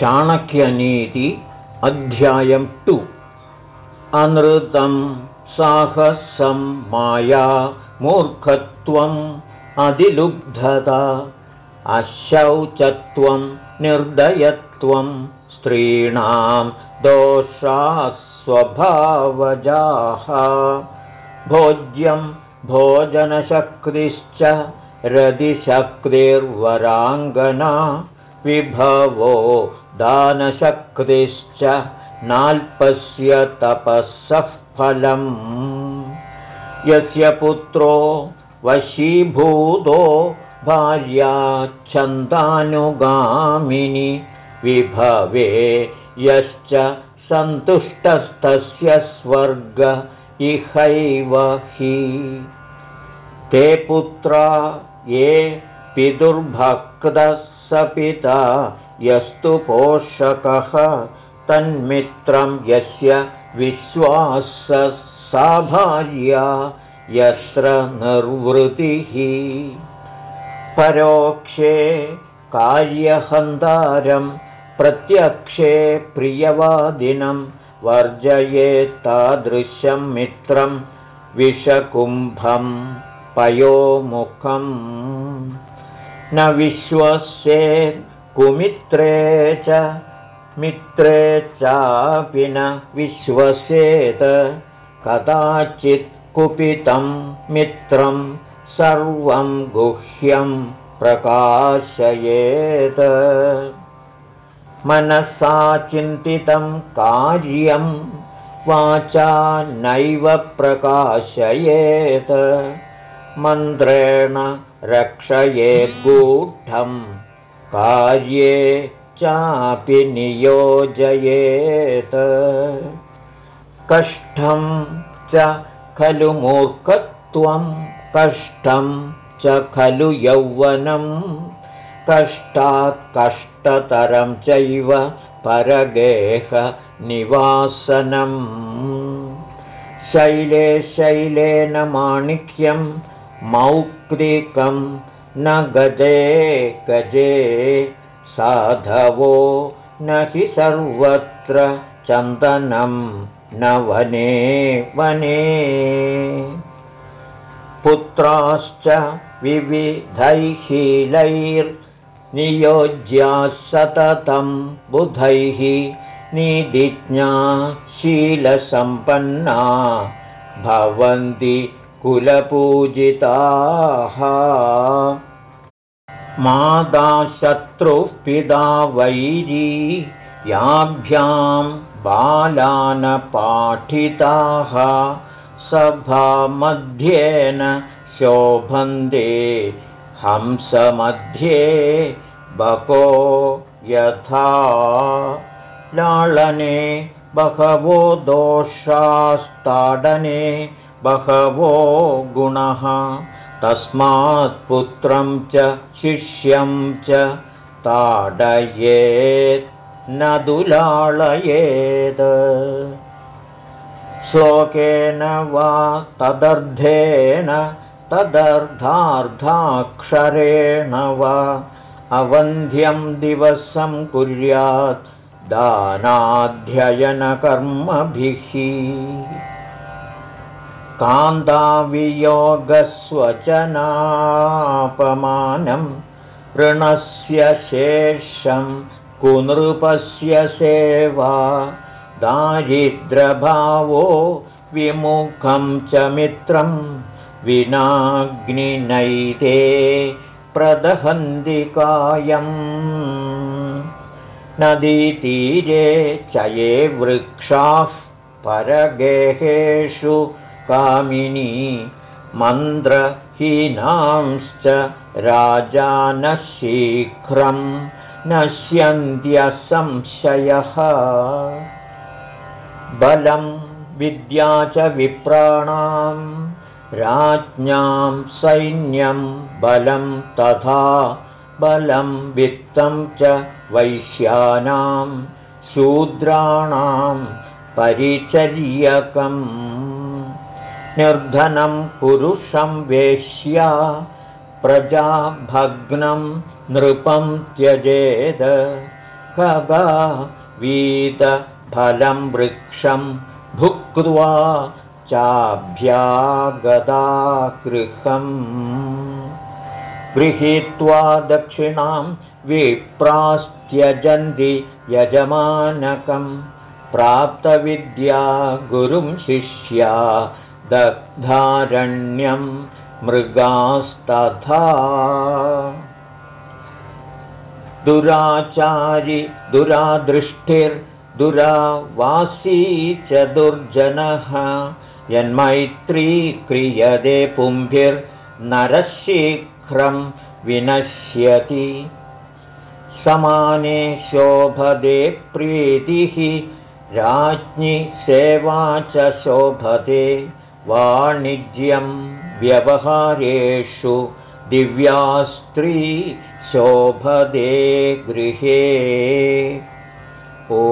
चाणक्यनीति अध्यायं टु। अनृतं साहसं माया मूर्खत्वम् अधिलुब्धता। अशौचत्वं निर्दयत्वं स्त्रीणां दोषास्वभावजाः। भोज्यं भोजनशक्तिश्च रदिशक्तिर्वराङ्गना विभवो दानशक्तिश्च नाल्पस्य तपःसः फलम्। यस्य पुत्रो वशीभूतो भार्याच्छन्तानुगामिनि विभवे यश्च सन्तुष्टस्तस्य स्वर्ग इहैव हि। ते पुत्रा ये पितुर्भक्तः स पिता यस्तु पोषकः तन्मित्रं यस्य विश्वासः सा भार्या यत्र निर्वृतिः। परोक्षे कार्यहन्तारं प्रत्यक्षे प्रियवादिनं वर्जयेत्तादृशं मित्रं विषकुम्भं पयोमुखम्। न विश्वस्येत् कुमित्रे च मित्रे चापि न विश्वसेत्। कदाचित् कुपितं मित्रं सर्वं गुह्यं प्रकाशयेत्। मनसा चिन्तितं कार्यं वाचा नैव प्रकाशयेत्। मन्त्रेण रक्षयेद्गूढं कार्ये चापि नियोजयेत्। कष्टं च खलु मूर्खत्वं कष्टं च खलु यौवनं। कष्टात् कष्टतरं चैव परगेहनिवासनम् शैले शैलेन माणिक्यं मौक्तिकं न गजे गजे साधवो न हि सर्वत्र चन्दनं न वने वने। पुत्राश्च विविधैशीलैर्नियोज्याः सततं बुधैः निदिज्ञा शीलसम्पन्ना भवन्ति कुलपूजिताः। माता शत्रुः पिता वैरी याभ्यां बालानपाठिताः। सभामध्येन शोभन्ते हंसमध्ये बको यथा। लाळने बहवो दोषास्ताडने बहवो गुणः। तस्मात् पुत्रं च शिष्यं च ताडयेत् न दुलाळयेत् श्लोकेन वा तदर्थेन तदर्धार्धाक्षरेण वा अवन्ध्यं दिवसं कुर्यात् दानाध्ययनकर्मभिः कान्तावियोगस्वचनापमानं ऋणस्य शेषं कुनृपस्य सेवा दारिद्रभावो विमुखं च मित्रं विनाग्निनैते प्रदहन्दिकायम् नदीतीरे च ये वृक्षाः परगेहेषु कामिनी मन्द्रहीनांश्च शीघ्रं नश्यन्त्यसंशयः। बलं विद्या च विप्राणां राज्ञां सैन्यं बलं तथा बलं वित्तं च वैश्यानां शूद्राणां परिचर्यकम् निर्धनं पुरुषं वेश्या प्रजाभग्नं नृपं त्यजेद। खगा वीतफलं वृक्षं भुक्त्वा चाभ्यागदा गृहम् गृहीत्वा दक्षिणां विप्रास्त्यजन्ति यजमानकं प्राप्तविद्या गुरुं शिष्या दग्धारण्यं मृगास्तथा। दुराचारि दुरादृष्टिर्दुरावासी च दुर्जनः। यन्मैत्री क्रियते पुंभिर्नरशीघ्रं विनश्यति। समाने शोभदे प्रीतिः राज्ञि सेवा च शोभते वाणिज्यं व्यवहारेषु दिव्यास्त्री शोभदे गृहे। ओ